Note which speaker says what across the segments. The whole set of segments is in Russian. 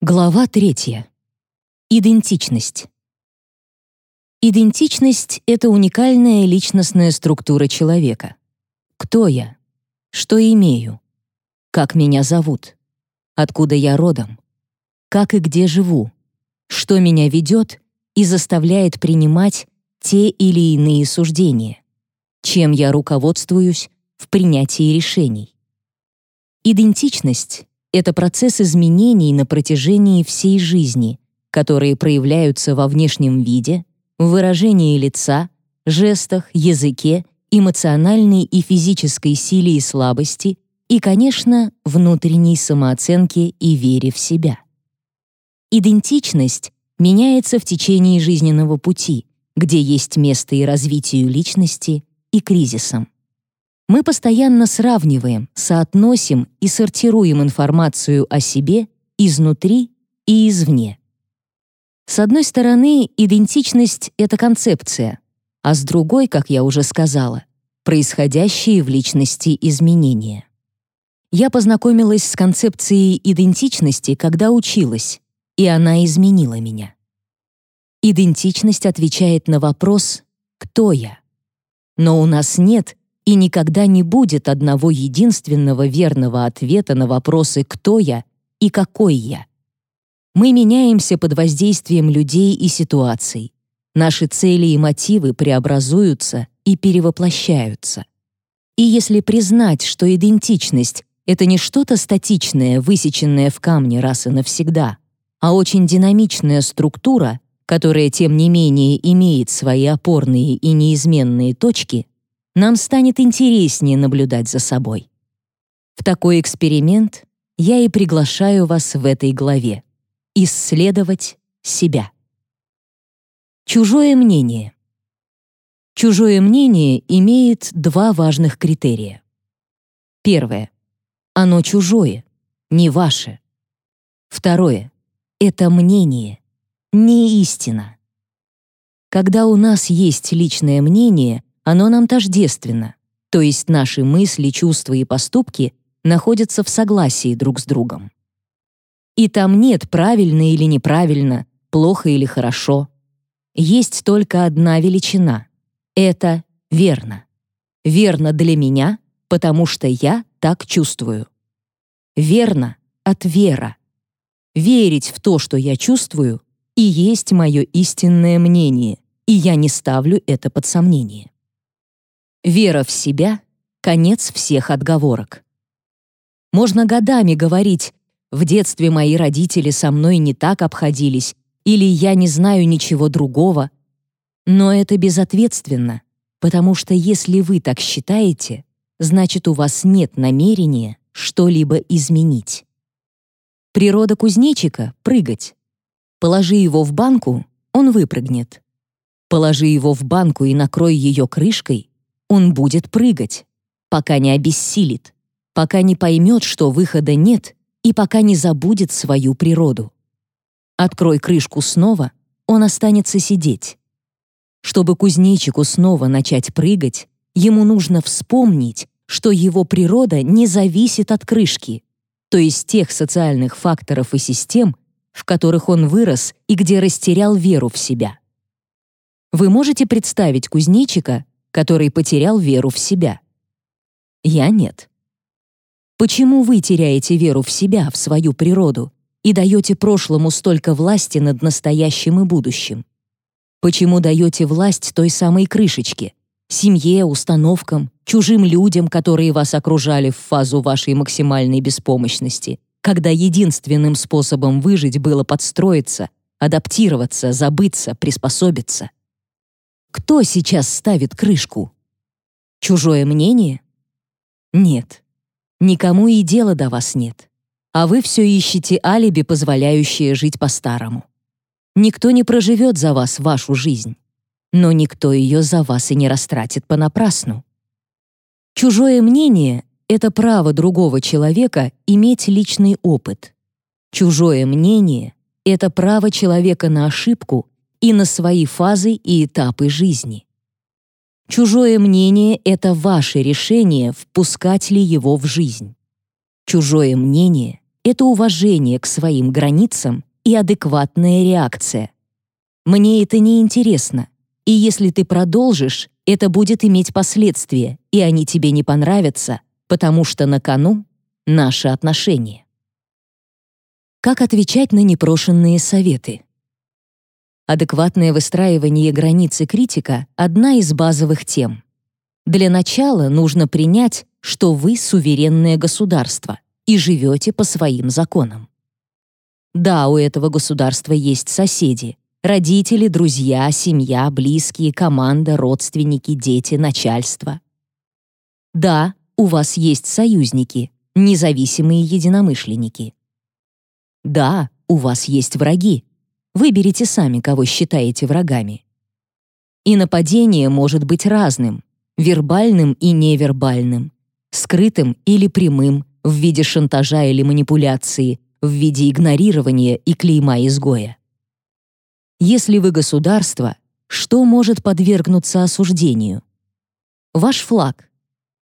Speaker 1: Глава третья. Идентичность. Идентичность — это уникальная личностная структура человека. Кто я? Что имею? Как меня зовут? Откуда я родом? Как и где живу? Что меня ведет и заставляет принимать те или иные суждения? Чем я руководствуюсь в принятии решений? Идентичность это процесс изменений на протяжении всей жизни, которые проявляются во внешнем виде, в выражении лица, жестах, языке, эмоциональной и физической силе и слабости и, конечно, внутренней самооценке и вере в себя. Идентичность меняется в течение жизненного пути, где есть место и развитию личности, и кризисам. Мы постоянно сравниваем, соотносим и сортируем информацию о себе изнутри и извне. С одной стороны, идентичность — это концепция, а с другой, как я уже сказала, происходящие в личности изменения. Я познакомилась с концепцией идентичности, когда училась, и она изменила меня. Идентичность отвечает на вопрос «Кто я?». Но у нас нет и никогда не будет одного единственного верного ответа на вопросы «кто я» и «какой я». Мы меняемся под воздействием людей и ситуаций. Наши цели и мотивы преобразуются и перевоплощаются. И если признать, что идентичность — это не что-то статичное, высеченное в камне раз и навсегда, а очень динамичная структура, которая, тем не менее, имеет свои опорные и неизменные точки — нам станет интереснее наблюдать за собой. В такой эксперимент я и приглашаю вас в этой главе — исследовать себя. Чужое мнение. Чужое мнение имеет два важных критерия. Первое. Оно чужое, не ваше. Второе. Это мнение, не истина. Когда у нас есть личное мнение, оно нам тождественно, то есть наши мысли, чувства и поступки находятся в согласии друг с другом. И там нет правильно или неправильно, плохо или хорошо. Есть только одна величина — это верно. Верно для меня, потому что я так чувствую. Верно от вера. Верить в то, что я чувствую, и есть мое истинное мнение, и я не ставлю это под сомнение. Вера в себя — конец всех отговорок. Можно годами говорить «в детстве мои родители со мной не так обходились» или «я не знаю ничего другого», но это безответственно, потому что если вы так считаете, значит у вас нет намерения что-либо изменить. Природа кузнечика — прыгать. Положи его в банку, он выпрыгнет. Положи его в банку и накрой ее крышкой, он будет прыгать, пока не обессилит, пока не поймет, что выхода нет, и пока не забудет свою природу. Открой крышку снова, он останется сидеть. Чтобы кузнечику снова начать прыгать, ему нужно вспомнить, что его природа не зависит от крышки, то есть тех социальных факторов и систем, в которых он вырос и где растерял веру в себя. Вы можете представить кузнечика, который потерял веру в себя. Я нет. Почему вы теряете веру в себя, в свою природу, и даете прошлому столько власти над настоящим и будущим? Почему даете власть той самой крышечке, семье, установкам, чужим людям, которые вас окружали в фазу вашей максимальной беспомощности, когда единственным способом выжить было подстроиться, адаптироваться, забыться, приспособиться? Кто сейчас ставит крышку? Чужое мнение? Нет. Никому и дела до вас нет. А вы все ищете алиби, позволяющее жить по-старому. Никто не проживет за вас вашу жизнь. Но никто ее за вас и не растратит понапрасну. Чужое мнение — это право другого человека иметь личный опыт. Чужое мнение — это право человека на ошибку и на свои фазы и этапы жизни. Чужое мнение — это ваше решение, впускать ли его в жизнь. Чужое мнение — это уважение к своим границам и адекватная реакция. Мне это не интересно, и если ты продолжишь, это будет иметь последствия, и они тебе не понравятся, потому что на кону наши отношения. Как отвечать на непрошенные советы? Адекватное выстраивание границы критика — одна из базовых тем. Для начала нужно принять, что вы суверенное государство и живете по своим законам. Да, у этого государства есть соседи, родители, друзья, семья, близкие, команда, родственники, дети, начальство. Да, у вас есть союзники, независимые единомышленники. Да, у вас есть враги, Выберите сами, кого считаете врагами. И нападение может быть разным, вербальным и невербальным, скрытым или прямым, в виде шантажа или манипуляции, в виде игнорирования и клейма изгоя. Если вы государство, что может подвергнуться осуждению? Ваш флаг.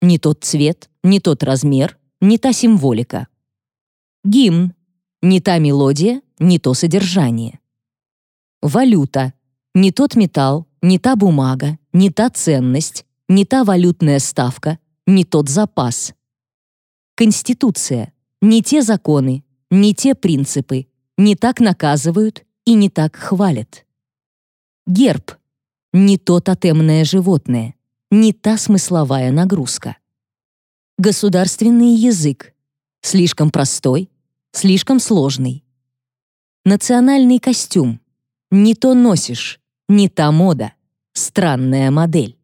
Speaker 1: Не тот цвет, не тот размер, не та символика. Гимн. Не та мелодия, не то содержание. Валюта. Не тот металл, не та бумага, не та ценность, не та валютная ставка, не тот запас. Конституция. Не те законы, не те принципы, не так наказывают и не так хвалят. Герб. Не то тотемное животное, не та смысловая нагрузка. Государственный язык. Слишком простой, слишком сложный. Национальный костюм. Не то носишь, не та мода. Странная модель.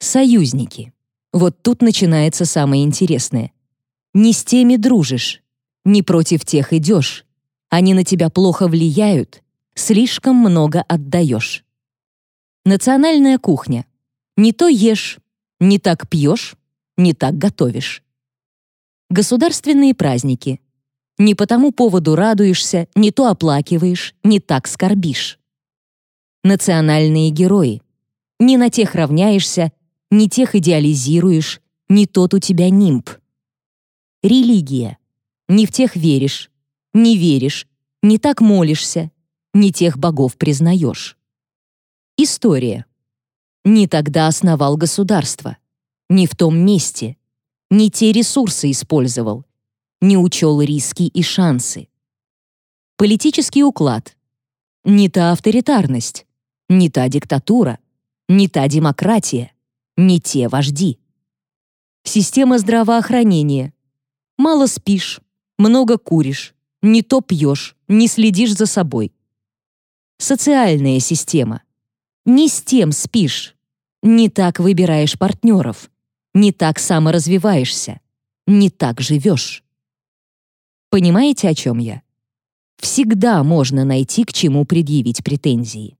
Speaker 1: Союзники. Вот тут начинается самое интересное. Не с теми дружишь, не против тех идешь. Они на тебя плохо влияют, слишком много отдаешь. Национальная кухня. Не то ешь, не так пьешь, не так готовишь. Государственные праздники. Не по тому поводу радуешься, не то оплакиваешь, не так скорбишь. Национальные герои. Не на тех равняешься, не тех идеализируешь, не тот у тебя нимб. Религия. Не в тех веришь, не веришь, не так молишься, не тех богов признаешь. История. Не тогда основал государство, не в том месте, не те ресурсы использовал, не учел риски и шансы. Политический уклад. Не та авторитарность, не та диктатура, не та демократия, не те вожди. Система здравоохранения. Мало спишь, много куришь, не то пьешь, не следишь за собой. Социальная система. Не с тем спишь, не так выбираешь партнеров, не так саморазвиваешься, не так живешь. Понимаете, о чем я? Всегда можно найти, к чему предъявить претензии.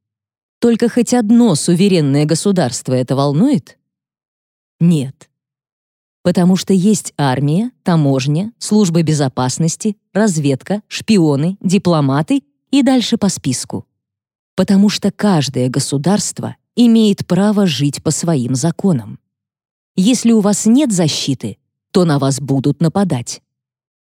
Speaker 1: Только хоть одно суверенное государство это волнует? Нет. Потому что есть армия, таможня, служба безопасности, разведка, шпионы, дипломаты и дальше по списку. Потому что каждое государство имеет право жить по своим законам. Если у вас нет защиты, то на вас будут нападать.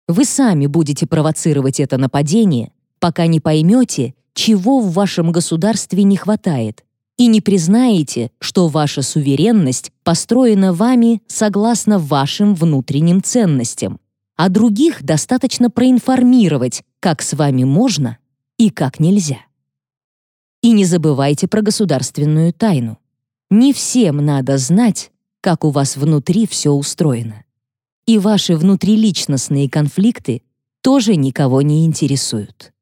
Speaker 1: Вы сами будете провоцировать это нападение, пока не поймете, чего в вашем государстве не хватает, и не признаете, что ваша суверенность построена вами согласно вашим внутренним ценностям, а других достаточно проинформировать, как с вами можно и как нельзя. И не забывайте про государственную тайну. Не всем надо знать, как у вас внутри все устроено и ваши внутриличностные конфликты тоже никого не интересуют.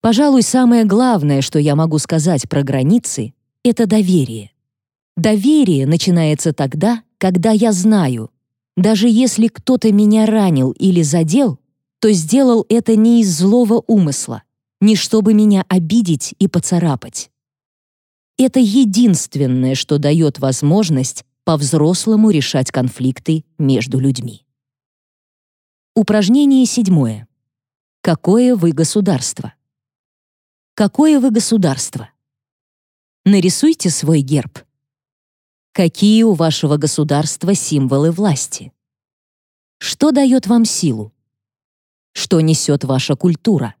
Speaker 1: Пожалуй, самое главное, что я могу сказать про границы, это доверие. Доверие начинается тогда, когда я знаю, даже если кто-то меня ранил или задел, то сделал это не из злого умысла, не чтобы меня обидеть и поцарапать. Это единственное, что дает возможность по-взрослому решать конфликты между людьми. Упражнение седьмое. Какое вы государство? Какое вы государство? Нарисуйте свой герб. Какие у вашего государства символы власти? Что дает вам силу? Что несет ваша культура?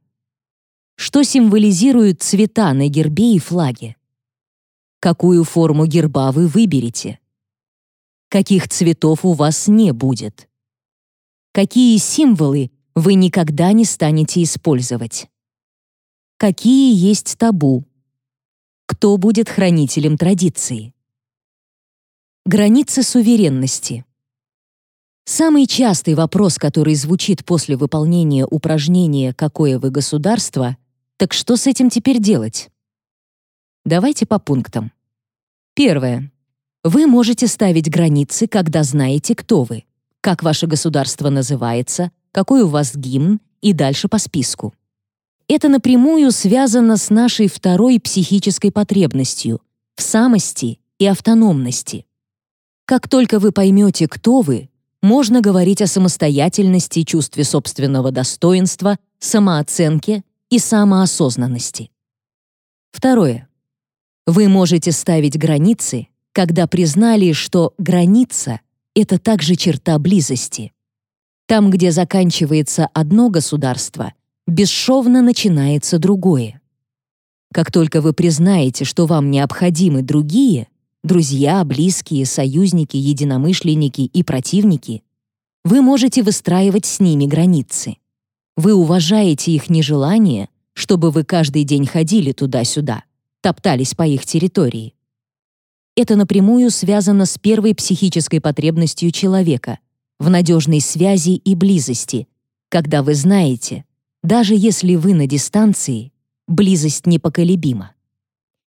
Speaker 1: Что символизируют цвета на гербе и флаге? Какую форму герба вы выберете? Каких цветов у вас не будет? Какие символы вы никогда не станете использовать? Какие есть табу? Кто будет хранителем традиции? Границы суверенности. Самый частый вопрос, который звучит после выполнения упражнения «Какое вы государство?» Так что с этим теперь делать? Давайте по пунктам. Первое. Вы можете ставить границы, когда знаете, кто вы, как ваше государство называется, какой у вас гимн и дальше по списку. Это напрямую связано с нашей второй психической потребностью в самости и автономности. Как только вы поймете, кто вы, можно говорить о самостоятельности, чувстве собственного достоинства, самооценке и самоосознанности. Второе. Вы можете ставить границы, когда признали, что граница — это также черта близости. Там, где заканчивается одно государство, бесшовно начинается другое. Как только вы признаете, что вам необходимы другие, друзья, близкие, союзники, единомышленники и противники, вы можете выстраивать с ними границы. Вы уважаете их нежелание, чтобы вы каждый день ходили туда-сюда, топтались по их территории. Это напрямую связано с первой психической потребностью человека в надежной связи и близости, когда вы знаете, даже если вы на дистанции, близость непоколебима.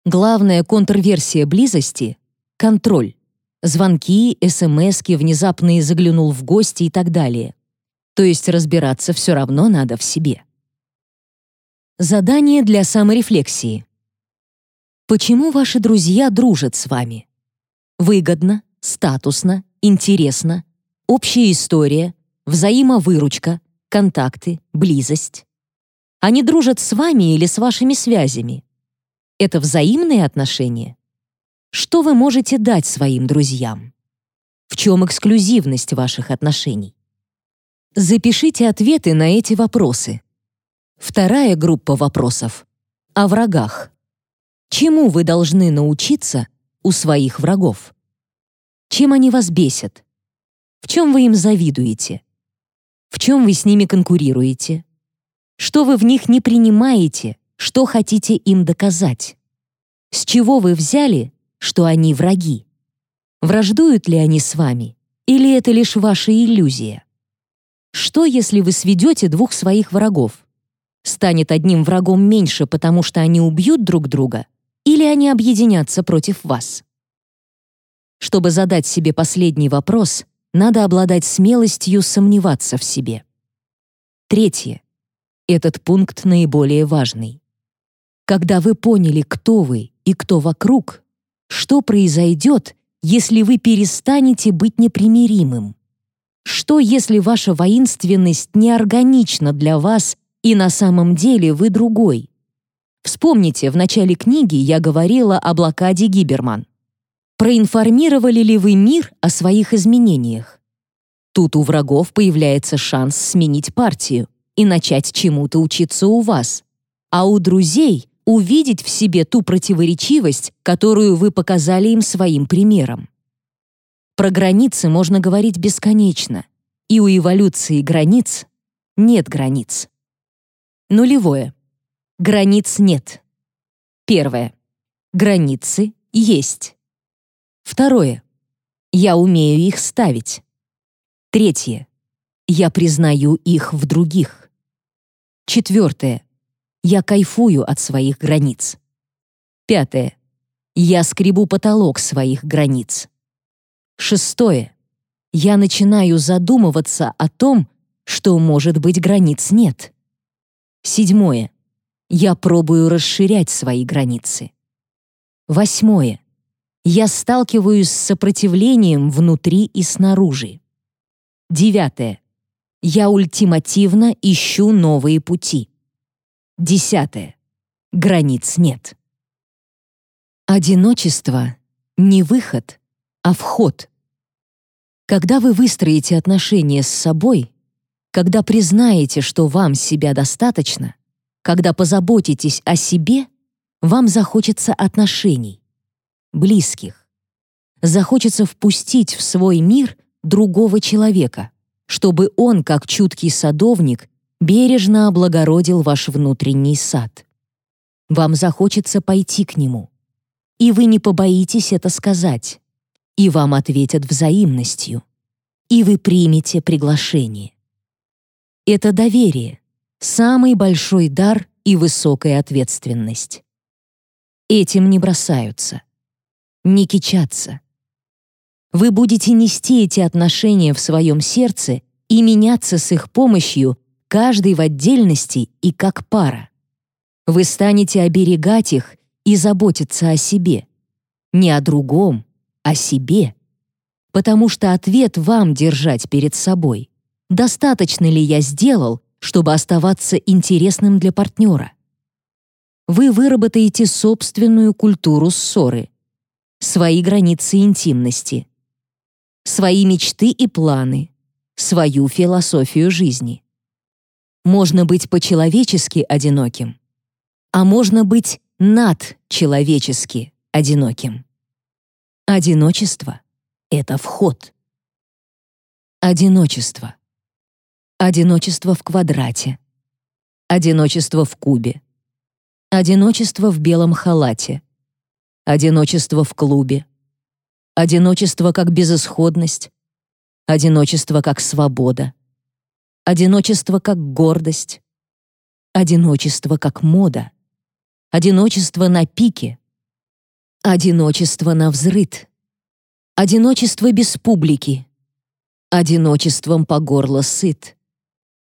Speaker 1: Главная контрверсия близости — контроль. Звонки, СМСки, внезапные заглянул в гости и так далее. То есть разбираться все равно надо в себе. Задание для саморефлексии. Почему ваши друзья дружат с вами? Выгодно, статусно, интересно, общая история, взаимовыручка, контакты, близость. Они дружат с вами или с вашими связями? Это взаимные отношения? Что вы можете дать своим друзьям? В чем эксклюзивность ваших отношений? Запишите ответы на эти вопросы. Вторая группа вопросов — о врагах. Чему вы должны научиться у своих врагов? Чем они вас бесят? В чем вы им завидуете? В чем вы с ними конкурируете? Что вы в них не принимаете, что хотите им доказать? С чего вы взяли, что они враги? Враждуют ли они с вами? Или это лишь ваша иллюзия? Что, если вы сведете двух своих врагов? Станет одним врагом меньше, потому что они убьют друг друга? Или они объединятся против вас? Чтобы задать себе последний вопрос, надо обладать смелостью сомневаться в себе. Третье. Этот пункт наиболее важный. Когда вы поняли, кто вы и кто вокруг, что произойдет, если вы перестанете быть непримиримым? Что, если ваша воинственность неорганична для вас и на самом деле вы другой? Вспомните, в начале книги я говорила о блокаде Гиберман. Проинформировали ли вы мир о своих изменениях? Тут у врагов появляется шанс сменить партию и начать чему-то учиться у вас. А у друзей увидеть в себе ту противоречивость, которую вы показали им своим примером. Про границы можно говорить бесконечно, и у эволюции границ нет границ. Нулевое. Границ нет. Первое. Границы есть. Второе. Я умею их ставить. Третье. Я признаю их в других. Четвертое. Я кайфую от своих границ. Пятое. Я скребу потолок своих границ. Шестое. Я начинаю задумываться о том, что, может быть, границ нет. Седьмое. Я пробую расширять свои границы. Восьмое. Я сталкиваюсь с сопротивлением внутри и снаружи. Девятое. Я ультимативно ищу новые пути. Десятое. Границ нет. Одиночество — не выход, а вход. Когда вы выстроите отношения с собой, Когда признаете, что вам себя достаточно, когда позаботитесь о себе, вам захочется отношений, близких. Захочется впустить в свой мир другого человека, чтобы он, как чуткий садовник, бережно облагородил ваш внутренний сад. Вам захочется пойти к нему, и вы не побоитесь это сказать, и вам ответят взаимностью, и вы примете приглашение. Это доверие, самый большой дар и высокая ответственность. Этим не бросаются, не кичатся. Вы будете нести эти отношения в своем сердце и меняться с их помощью, каждый в отдельности и как пара. Вы станете оберегать их и заботиться о себе. Не о другом, а о себе. Потому что ответ вам держать перед собой. Достаточно ли я сделал, чтобы оставаться интересным для партнера? вы выработаете собственную культуру ссоры, свои границы интимности, свои мечты и планы, свою философию жизни. Можно быть по-человечески одиноким, а можно быть надчеловечески одиноким. Одиночество — это вход. Одиночество. Одиночество в квадрате. Одиночество в кубе. Одиночество в белом халате. Одиночество в клубе. Одиночество как безысходность. Одиночество как свобода. Одиночество как гордость. Одиночество как мода. Одиночество на пике. Одиночество на взрыт. Одиночество без публики. Одиночеством по горло сыт.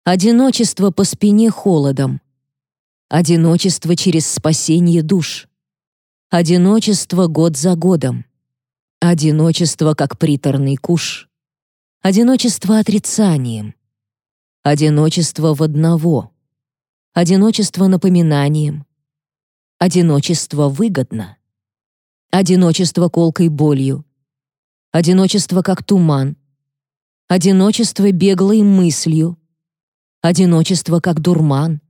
Speaker 1: Одиночество по спине холодом. Одиночество через спасение душ. Одиночество год за годом. Одиночество как приторный куш. Одиночество отрицанием. Одиночество в одного. Одиночество напоминанием. Одиночество выгодно. Одиночество колкой болью. Одиночество как туман. Одиночество беглой мыслью. Одиночество как дурман.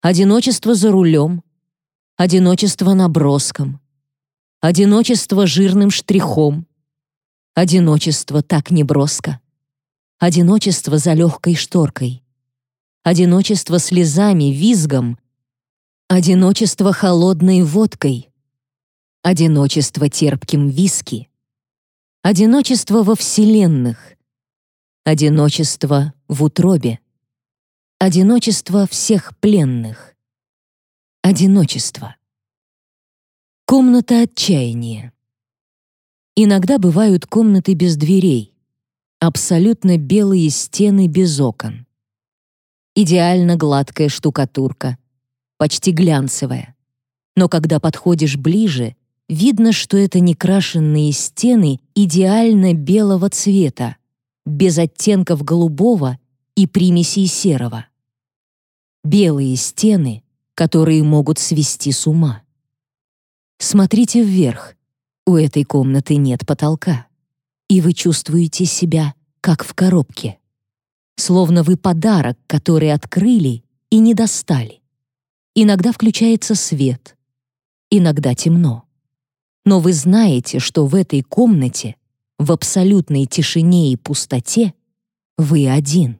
Speaker 1: Одиночество за рулем, одиночество наброском, одиночество жирным штрихом, одиночество так неброско, одиночество за легкой шторкой, одиночество слезами, визгом, одиночество холодной водкой, одиночество терпким виски, одиночество во вселенных, одиночество в утробе. Одиночество всех пленных. Одиночество. Комната отчаяния. Иногда бывают комнаты без дверей, абсолютно белые стены без окон. Идеально гладкая штукатурка, почти глянцевая. Но когда подходишь ближе, видно, что это некрашенные стены идеально белого цвета, без оттенков голубого и примесей серого. Белые стены, которые могут свести с ума. Смотрите вверх. У этой комнаты нет потолка. И вы чувствуете себя, как в коробке. Словно вы подарок, который открыли и не достали. Иногда включается свет, иногда темно. Но вы знаете, что в этой комнате, в абсолютной тишине и пустоте, вы один.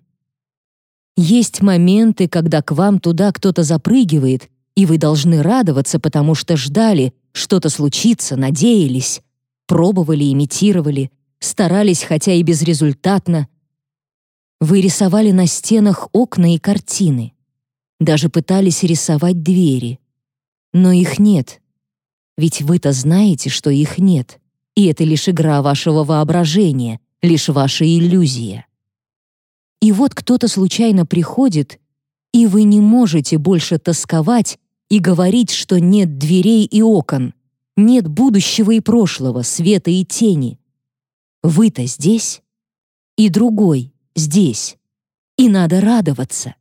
Speaker 1: Есть моменты, когда к вам туда кто-то запрыгивает, и вы должны радоваться, потому что ждали, что-то случится, надеялись, пробовали, имитировали, старались, хотя и безрезультатно. Вы рисовали на стенах окна и картины. Даже пытались рисовать двери. Но их нет. Ведь вы-то знаете, что их нет. И это лишь игра вашего воображения, лишь ваша иллюзия. И вот кто-то случайно приходит, и вы не можете больше тосковать и говорить, что нет дверей и окон, нет будущего и прошлого, света и тени. Вы-то здесь, и другой здесь, и надо радоваться.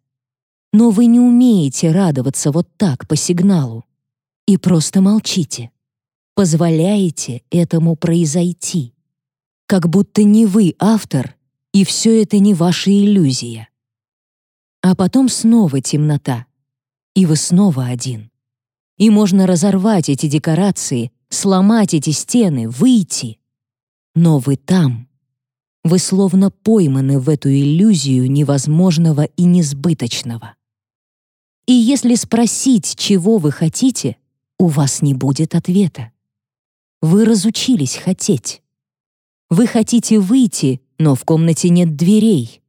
Speaker 1: Но вы не умеете радоваться вот так, по сигналу, и просто молчите. Позволяете этому произойти. Как будто не вы автор, и все это не ваша иллюзия. А потом снова темнота, и вы снова один. И можно разорвать эти декорации, сломать эти стены, выйти. Но вы там. Вы словно пойманы в эту иллюзию невозможного и несбыточного. И если спросить, чего вы хотите, у вас не будет ответа. Вы разучились хотеть. Вы хотите выйти, но в комнате нет дверей.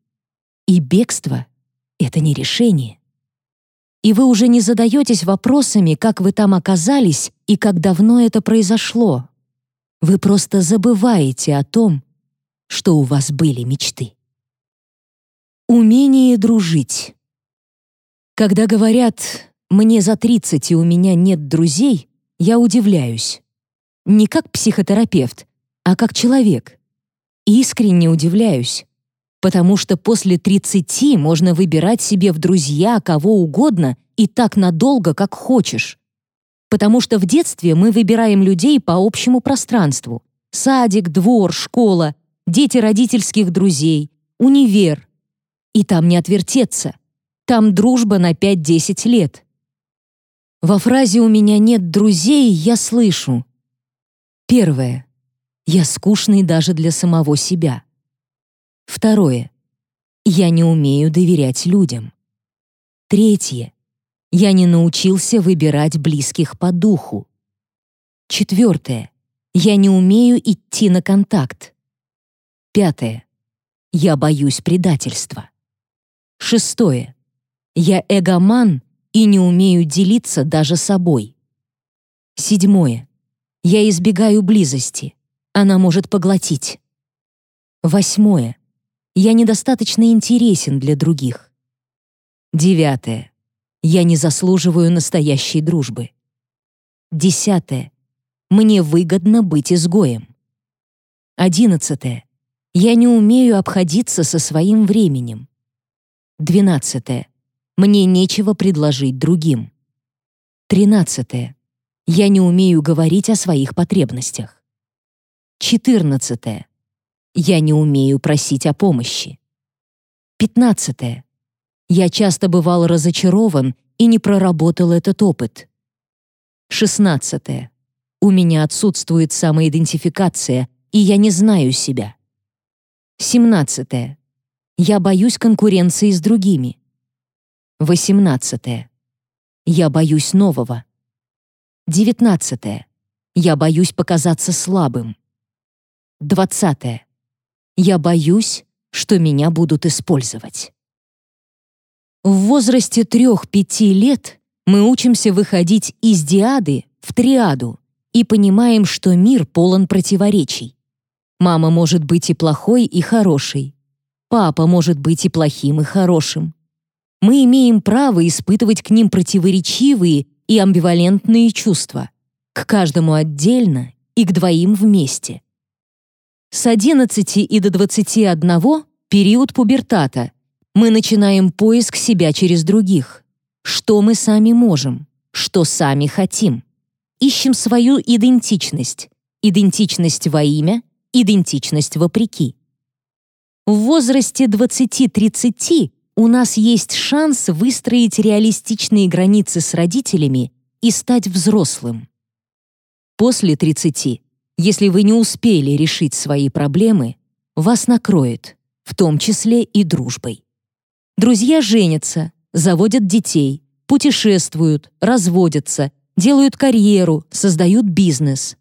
Speaker 1: И бегство — это не решение. И вы уже не задаетесь вопросами, как вы там оказались и как давно это произошло. Вы просто забываете о том, что у вас были мечты. Умение дружить. Когда говорят «мне за 30 и у меня нет друзей», я удивляюсь. Не как психотерапевт, а как человек. Искренне удивляюсь, потому что после 30 можно выбирать себе в друзья кого угодно и так надолго, как хочешь. Потому что в детстве мы выбираем людей по общему пространству. Садик, двор, школа, дети родительских друзей, универ. И там не отвертеться. Там дружба на 5-10 лет. Во фразе «у меня нет друзей» я слышу. Первое. Я скучный даже для самого себя. Второе. Я не умею доверять людям. Третье. Я не научился выбирать близких по духу. Четвертое. Я не умею идти на контакт. Пятое. Я боюсь предательства. Шестое. Я эгоман и не умею делиться даже собой. Седьмое. Я избегаю близости. Она может поглотить. Восьмое. Я недостаточно интересен для других. Девятое. Я не заслуживаю настоящей дружбы. Десятое. Мне выгодно быть изгоем. Одиннадцатое. Я не умею обходиться со своим временем. Двенадцатое. Мне нечего предложить другим. Тринадцатое. Я не умею говорить о своих потребностях. Четырнадцатое. Я не умею просить о помощи. Пятнадцатое. Я часто бывал разочарован и не проработал этот опыт. Шестнадцатое. У меня отсутствует самоидентификация, и я не знаю себя. Семнадцатое. Я боюсь конкуренции с другими. Восемнадцатое. Я боюсь нового. Девятнадцатое. Я боюсь показаться слабым. Двадцатое. Я боюсь, что меня будут использовать. В возрасте трех-пяти лет мы учимся выходить из диады в триаду и понимаем, что мир полон противоречий. Мама может быть и плохой, и хорошей. Папа может быть и плохим, и хорошим. Мы имеем право испытывать к ним противоречивые и амбивалентные чувства. К каждому отдельно и к двоим вместе. С 11 и до 21 — период пубертата. Мы начинаем поиск себя через других. Что мы сами можем, что сами хотим. Ищем свою идентичность. Идентичность во имя идентичность вопреки. В возрасте 20-30 у нас есть шанс выстроить реалистичные границы с родителями и стать взрослым. После 30, если вы не успели решить свои проблемы, вас накроет, в том числе и дружбой. Друзья женятся, заводят детей, путешествуют, разводятся, делают карьеру, создают бизнес.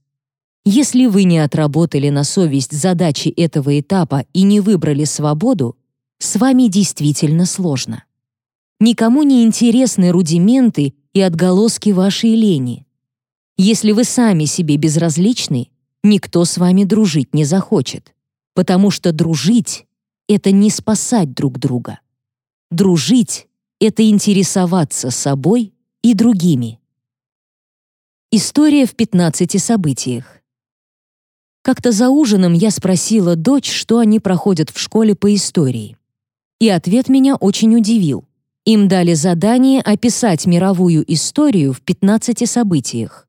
Speaker 1: Если вы не отработали на совесть задачи этого этапа и не выбрали свободу, с вами действительно сложно. Никому не интересны рудименты и отголоски вашей лени. Если вы сами себе безразличны, никто с вами дружить не захочет, потому что дружить — это не спасать друг друга. Дружить — это интересоваться собой и другими. История в 15 событиях. Как-то за ужином я спросила дочь, что они проходят в школе по истории. И ответ меня очень удивил. Им дали задание описать мировую историю в 15 событиях.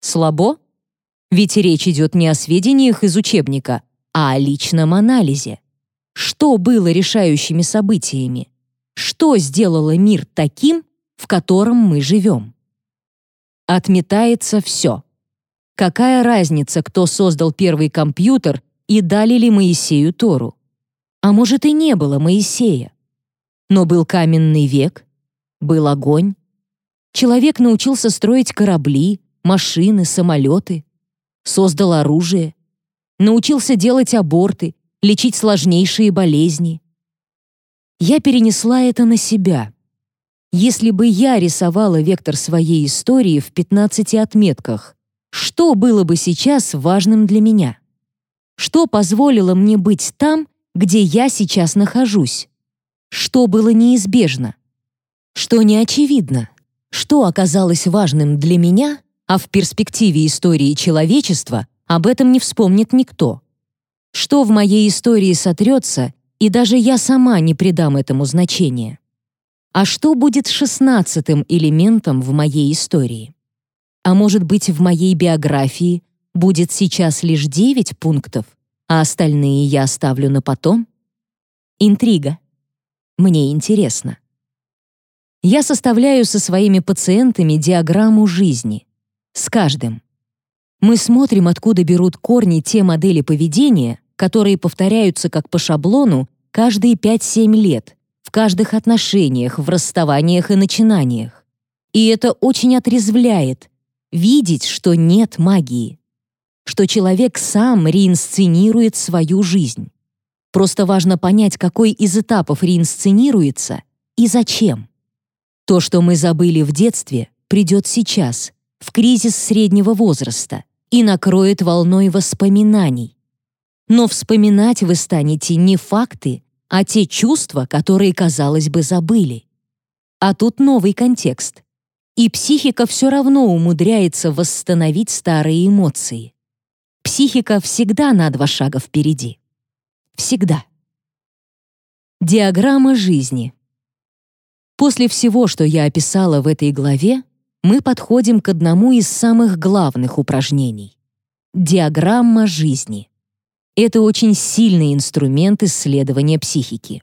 Speaker 1: Слабо? Ведь речь идет не о сведениях из учебника, а о личном анализе. Что было решающими событиями? что сделало мир таким, в котором мы живем. Отметается все. Какая разница, кто создал первый компьютер и дали ли Моисею Тору? А может и не было Моисея. Но был каменный век, был огонь. Человек научился строить корабли, машины, самолеты, создал оружие, научился делать аборты, лечить сложнейшие болезни. Я перенесла это на себя. Если бы я рисовала вектор своей истории в 15 отметках, что было бы сейчас важным для меня? Что позволило мне быть там, где я сейчас нахожусь? Что было неизбежно? Что не очевидно? Что оказалось важным для меня, а в перспективе истории человечества об этом не вспомнит никто? Что в моей истории сотрется, и даже я сама не придам этому значения? А что будет шестнадцатым элементом в моей истории? А может быть, в моей биографии будет сейчас лишь девять пунктов, а остальные я оставлю на потом? Интрига. Мне интересно. Я составляю со своими пациентами диаграмму жизни. С каждым. Мы смотрим, откуда берут корни те модели поведения, которые повторяются как по шаблону каждые 5-7 лет, в каждых отношениях, в расставаниях и начинаниях. И это очень отрезвляет, видеть, что нет магии, что человек сам реинсценирует свою жизнь. Просто важно понять, какой из этапов реинсценируется и зачем. То, что мы забыли в детстве, придет сейчас, в кризис среднего возраста, и накроет волной воспоминаний. Но вспоминать вы станете не факты, а те чувства, которые, казалось бы, забыли. А тут новый контекст. И психика все равно умудряется восстановить старые эмоции. Психика всегда на два шага впереди. Всегда. Диаграмма жизни. После всего, что я описала в этой главе, мы подходим к одному из самых главных упражнений. Диаграмма жизни. Это очень сильный инструмент исследования психики.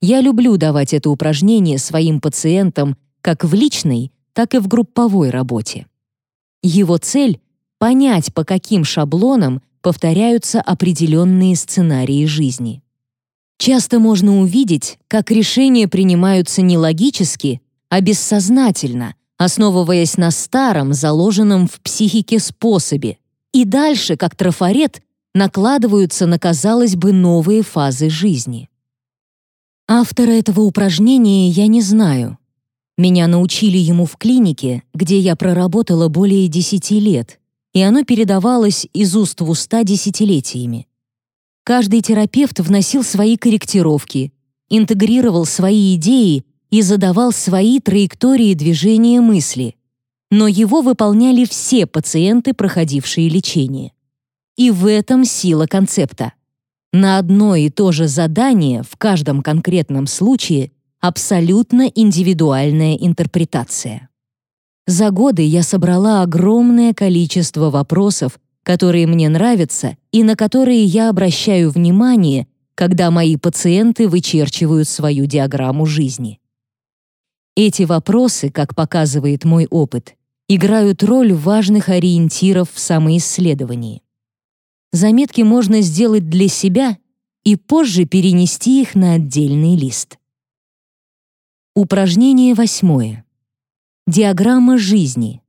Speaker 1: Я люблю давать это упражнение своим пациентам как в личной, так и в групповой работе. Его цель — понять, по каким шаблонам повторяются определенные сценарии жизни. Часто можно увидеть, как решения принимаются не логически, а бессознательно, основываясь на старом, заложенном в психике способе, и дальше, как трафарет, накладываются на, казалось бы, новые фазы жизни. Автора этого упражнения я не знаю. Меня научили ему в клинике, где я проработала более 10 лет, и оно передавалось из уст в уста десятилетиями. Каждый терапевт вносил свои корректировки, интегрировал свои идеи и задавал свои траектории движения мысли, но его выполняли все пациенты, проходившие лечение. И в этом сила концепта. На одно и то же задание в каждом конкретном случае абсолютно индивидуальная интерпретация. За годы я собрала огромное количество вопросов, которые мне нравятся и на которые я обращаю внимание, когда мои пациенты вычерчивают свою диаграмму жизни. Эти вопросы, как показывает мой опыт, играют роль важных ориентиров в самоисследовании. Заметки можно сделать для себя и позже перенести их на отдельный лист. Упражнение восьмое. Диаграмма жизни.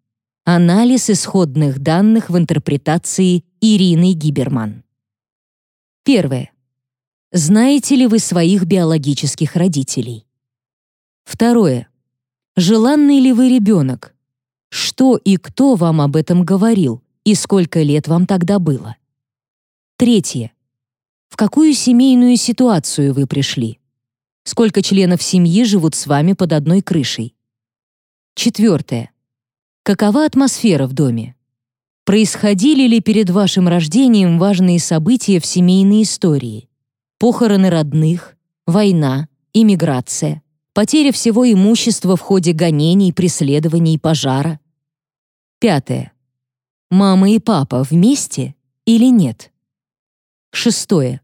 Speaker 1: Анализ исходных данных в интерпретации Ирины Гиберман. Первое. Знаете ли вы своих биологических родителей? Второе. Желанный ли вы ребенок? Что и кто вам об этом говорил и сколько лет вам тогда было? Третье. В какую семейную ситуацию вы пришли? Сколько членов семьи живут с вами под одной крышей? Четвертое. Какова атмосфера в доме? Происходили ли перед вашим рождением важные события в семейной истории? Похороны родных, война, иммиграция, потеря всего имущества в ходе гонений, преследований, пожара? Пятое. Мама и папа вместе или нет? Шестое.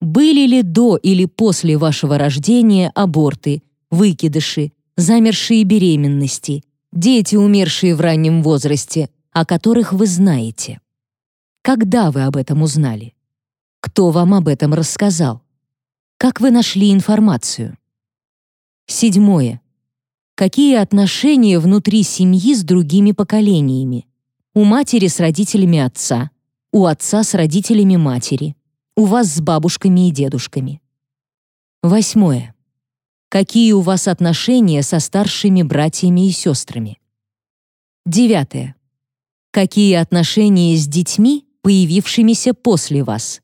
Speaker 1: Были ли до или после вашего рождения аборты, выкидыши, замершие беременности, дети, умершие в раннем возрасте, о которых вы знаете? Когда вы об этом узнали? Кто вам об этом рассказал? Как вы нашли информацию? Седьмое. Какие отношения внутри семьи с другими поколениями? У матери с родителями отца, у отца с родителями матери, у вас с бабушками и дедушками. Восьмое. Какие у вас отношения со старшими братьями и сестрами? Девятое. Какие отношения с детьми, появившимися после вас?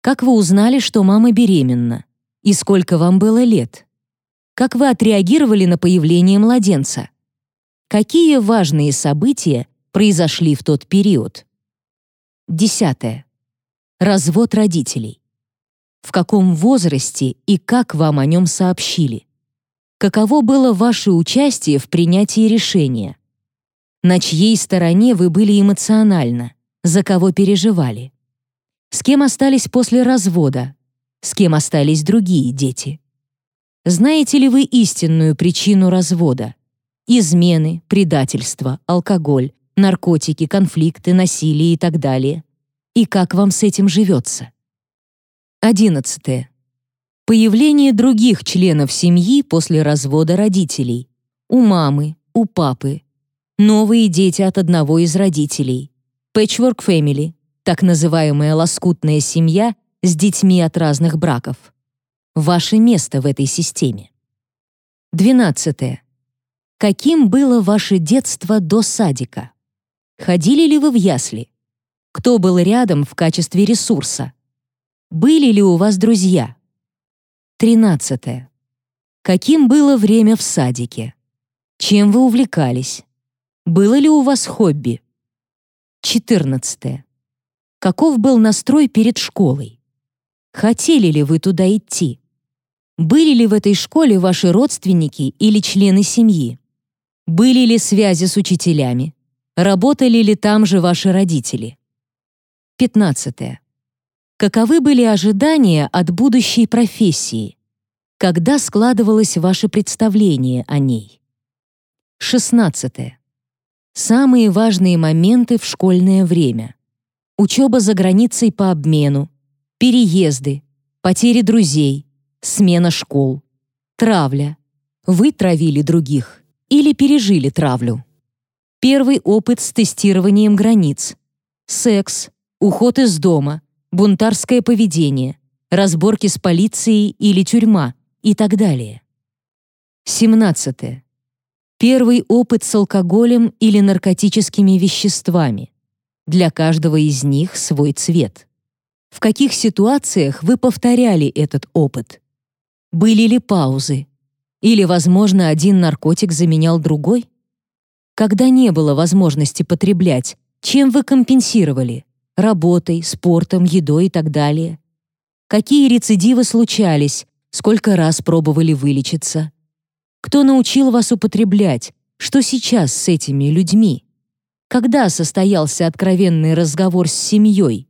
Speaker 1: Как вы узнали, что мама беременна? И сколько вам было лет? Как вы отреагировали на появление младенца? Какие важные события произошли в тот период? Десятое. Развод родителей. В каком возрасте и как вам о нем сообщили? Каково было ваше участие в принятии решения? На чьей стороне вы были эмоционально? За кого переживали? С кем остались после развода? С кем остались другие дети? Знаете ли вы истинную причину развода? Измены, предательство, алкоголь, наркотики, конфликты, насилие и так далее. И как вам с этим живется? 11. Появление других членов семьи после развода родителей. У мамы, у папы. Новые дети от одного из родителей. Patchwork family так называемая лоскутная семья с детьми от разных браков. Ваше место в этой системе. 12. Каким было ваше детство до садика? Ходили ли вы в ясли? Кто был рядом в качестве ресурса? Были ли у вас друзья? 13. Каким было время в садике? Чем вы увлекались? Было ли у вас хобби? 14. Каков был настрой перед школой? Хотели ли вы туда идти? Были ли в этой школе ваши родственники или члены семьи? Были ли связи с учителями? Работали ли там же ваши родители? 15. Каковы были ожидания от будущей профессии? Когда складывалось ваше представление о ней? 16. Самые важные моменты в школьное время учеба за границей по обмену, переезды, потери друзей, смена школ, травля. Вы травили других или пережили травлю. Первый опыт с тестированием границ. Секс, уход из дома, бунтарское поведение, разборки с полицией или тюрьма и так далее. 17. Первый опыт с алкоголем или наркотическими веществами. Для каждого из них свой цвет. В каких ситуациях вы повторяли этот опыт? Были ли паузы? Или, возможно, один наркотик заменял другой? Когда не было возможности потреблять, чем вы компенсировали? Работой, спортом, едой и так далее? Какие рецидивы случались? Сколько раз пробовали вылечиться? Кто научил вас употреблять? Что сейчас с этими людьми? Когда состоялся откровенный разговор с семьей?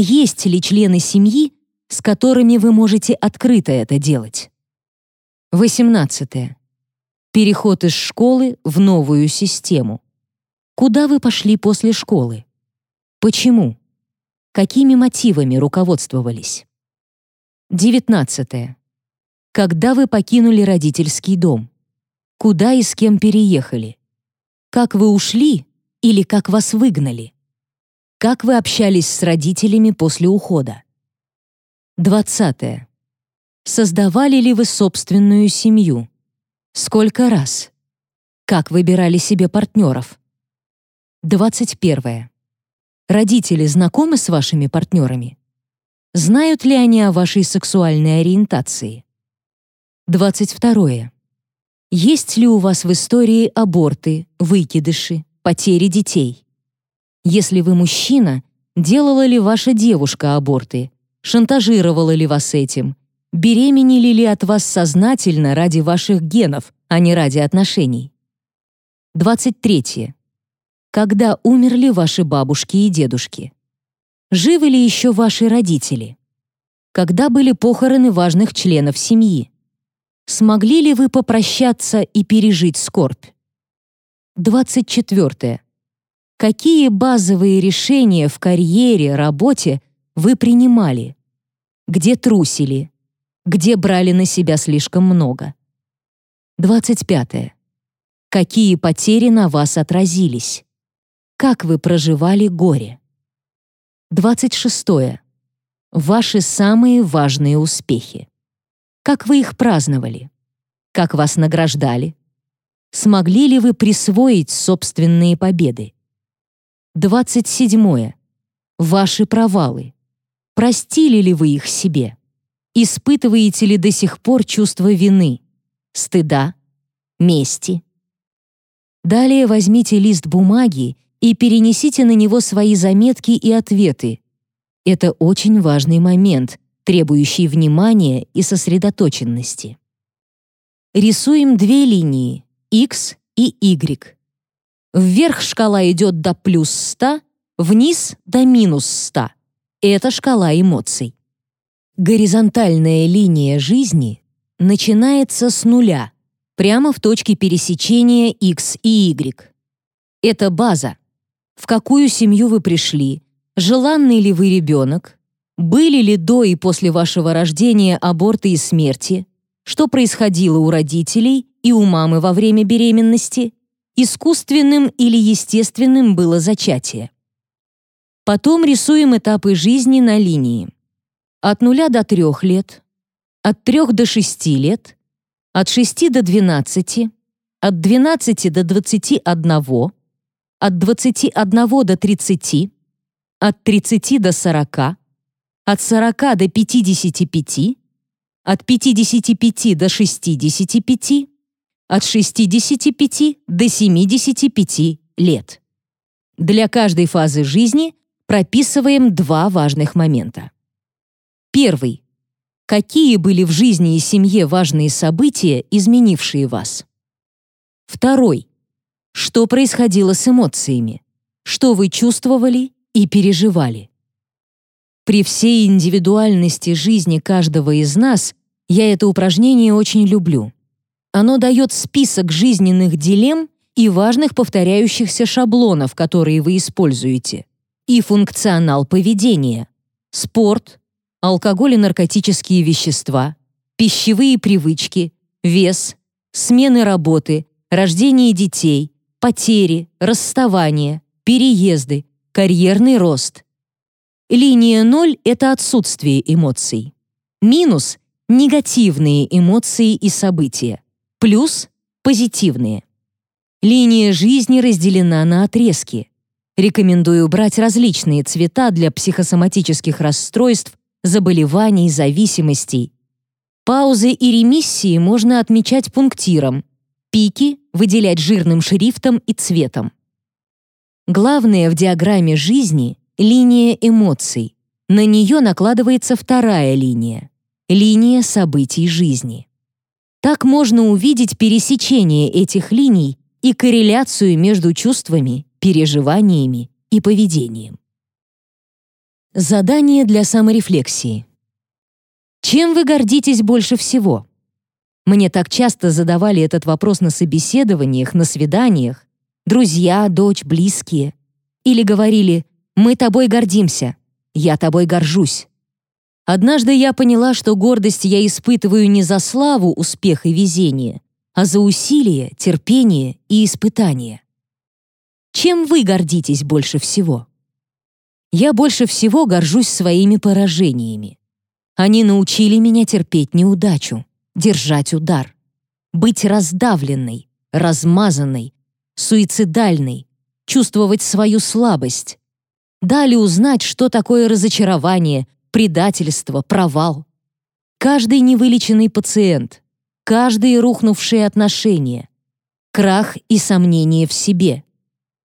Speaker 1: Есть ли члены семьи, с которыми вы можете открыто это делать? 18. Переход из школы в новую систему. Куда вы пошли после школы? Почему? Какими мотивами руководствовались? 19. Когда вы покинули родительский дом? Куда и с кем переехали? Как вы ушли или как вас выгнали? Как вы общались с родителями после ухода? 20. Создавали ли вы собственную семью? Сколько раз? Как выбирали себе партнеров? 21. Родители знакомы с вашими партнерами? Знают ли они о вашей сексуальной ориентации? 22. Есть ли у вас в истории аборты, выкидыши, потери детей. Если вы мужчина, делала ли ваша девушка аборты? Шантажировала ли вас этим? Беременели ли от вас сознательно ради ваших генов, а не ради отношений? 23. Когда умерли ваши бабушки и дедушки? Живы ли еще ваши родители? Когда были похороны важных членов семьи? Смогли ли вы попрощаться и пережить скорбь? 24. Какие базовые решения в карьере, работе вы принимали? Где трусили? Где брали на себя слишком много? 25. Какие потери на вас отразились? Как вы проживали горе? 26. Ваши самые важные успехи. Как вы их праздновали? Как вас награждали? Смогли ли вы присвоить собственные победы? 27. Ваши провалы. Простили ли вы их себе? Испытываете ли до сих пор чувство вины, стыда, мести? Далее возьмите лист бумаги и перенесите на него свои заметки и ответы. Это очень важный момент, требующий внимания и сосредоточенности. Рисуем две линии X и Y. Вверх шкала идет до плюс 100, вниз до минус 100. Это шкала эмоций. Горизонтальная линия жизни начинается с нуля, прямо в точке пересечения X и Y. Это база. В какую семью вы пришли, желанный ли вы ребенок, были ли до и после вашего рождения аборты и смерти, что происходило у родителей и у мамы во время беременности, искусственным или естественным было зачатие. Потом рисуем этапы жизни на линии. От 0 до 3 лет, от 3 до 6 лет, от 6 до 12, от 12 до 21, от 21 до 30, от 30 до 40, от 40 до 55, от 55 до 65, от 65 до 75 лет. Для каждой фазы жизни прописываем два важных момента. Первый. Какие были в жизни и семье важные события, изменившие вас? Второй. Что происходило с эмоциями? Что вы чувствовали и переживали? При всей индивидуальности жизни каждого из нас я это упражнение очень люблю. Оно дает список жизненных дилемм и важных повторяющихся шаблонов, которые вы используете, и функционал поведения, спорт, алкоголь и наркотические вещества, пищевые привычки, вес, смены работы, рождение детей, потери, расставания, переезды, карьерный рост. Линия ноль — это отсутствие эмоций. Минус — негативные эмоции и события плюс позитивные. Линия жизни разделена на отрезки. Рекомендую брать различные цвета для психосоматических расстройств, заболеваний, зависимостей. Паузы и ремиссии можно отмечать пунктиром, пики выделять жирным шрифтом и цветом. Главное в диаграмме жизни — линия эмоций. На нее накладывается вторая линия — линия событий жизни. Так можно увидеть пересечение этих линий и корреляцию между чувствами, переживаниями и поведением. Задание для саморефлексии. Чем вы гордитесь больше всего? Мне так часто задавали этот вопрос на собеседованиях, на свиданиях. Друзья, дочь, близкие. Или говорили «Мы тобой гордимся», «Я тобой горжусь». Однажды я поняла, что гордость я испытываю не за славу, успех и везение, а за усилие, терпение и испытание. Чем вы гордитесь больше всего? Я больше всего горжусь своими поражениями. Они научили меня терпеть неудачу, держать удар, быть раздавленной, размазанной, суицидальной, чувствовать свою слабость. Дали узнать, что такое разочарование, предательство, провал. Каждый невылеченный пациент, каждые рухнувшие отношения, крах и сомнение в себе.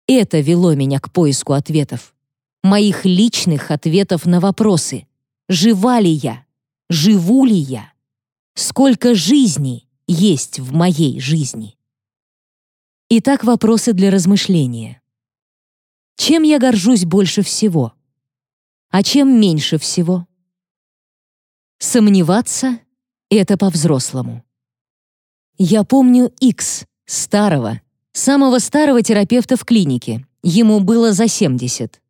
Speaker 1: Это вело меня к поиску ответов. Моих личных ответов на вопросы. Жива ли я? Живу ли я? Сколько жизней есть в моей жизни? Итак, вопросы для размышления. Чем я горжусь больше всего? А чем меньше всего. Сомневаться — это по-взрослому. Я помню X, старого, самого старого терапевта в клинике. Ему было за 70.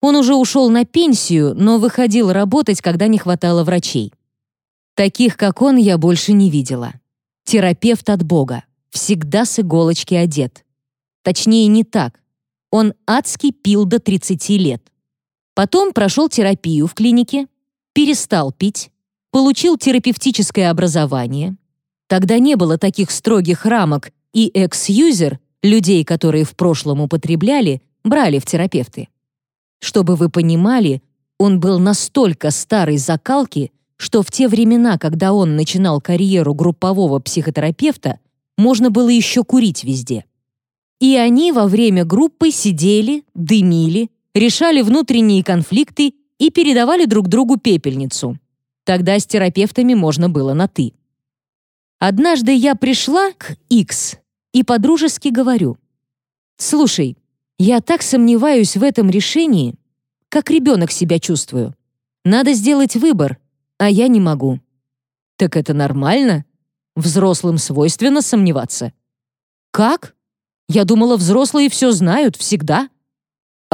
Speaker 1: Он уже ушел на пенсию, но выходил работать, когда не хватало врачей. Таких, как он, я больше не видела. Терапевт от Бога, всегда с иголочки одет. Точнее, не так. Он адски пил до 30 лет. Потом прошел терапию в клинике, перестал пить, получил терапевтическое образование. Тогда не было таких строгих рамок, и экс-юзер, людей, которые в прошлом употребляли, брали в терапевты. Чтобы вы понимали, он был настолько старой закалки, что в те времена, когда он начинал карьеру группового психотерапевта, можно было еще курить везде. И они во время группы сидели, дымили, решали внутренние конфликты и передавали друг другу пепельницу. Тогда с терапевтами можно было на «ты». Однажды я пришла к X и подружески говорю. «Слушай, я так сомневаюсь в этом решении, как ребенок себя чувствую. Надо сделать выбор, а я не могу». «Так это нормально? Взрослым свойственно сомневаться». «Как? Я думала, взрослые все знают всегда».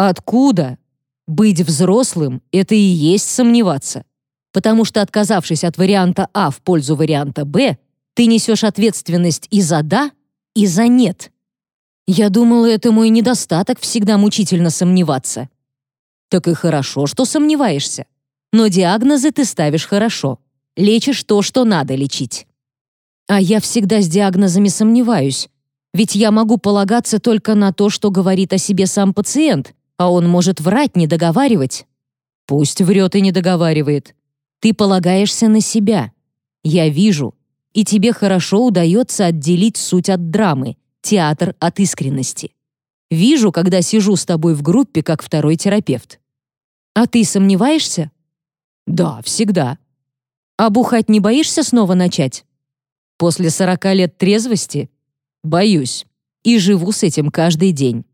Speaker 1: «Откуда? Быть взрослым — это и есть сомневаться потому что, отказавшись от варианта А в пользу варианта Б, ты несешь ответственность и за «да», и за «нет». Я думала, это мой недостаток всегда мучительно сомневаться. Так и хорошо, что сомневаешься. Но диагнозы ты ставишь хорошо. Лечишь то, что надо лечить. А я всегда с диагнозами сомневаюсь, ведь я могу полагаться только на то, что говорит о себе сам пациент, а он может врать, не договаривать. Пусть врет и не договаривает. Ты полагаешься на себя. Я вижу, и тебе хорошо удается отделить суть от драмы, театр от искренности. Вижу, когда сижу с тобой в группе, как второй терапевт. А ты сомневаешься? Да, всегда. А бухать не боишься снова начать? После 40 лет трезвости? Боюсь. И живу с этим каждый день.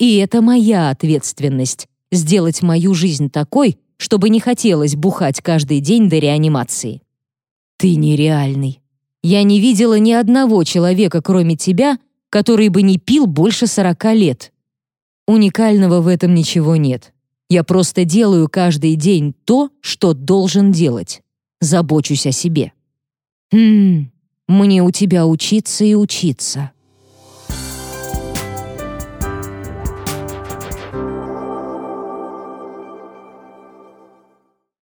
Speaker 1: И это моя ответственность — сделать мою жизнь такой, чтобы не хотелось бухать каждый день до реанимации. Ты нереальный. Я не видела ни одного человека, кроме тебя, который бы не пил больше сорока лет. Уникального в этом ничего нет. Я просто делаю каждый день то, что должен делать. Забочусь о себе. Хм, мне у тебя учиться и учиться.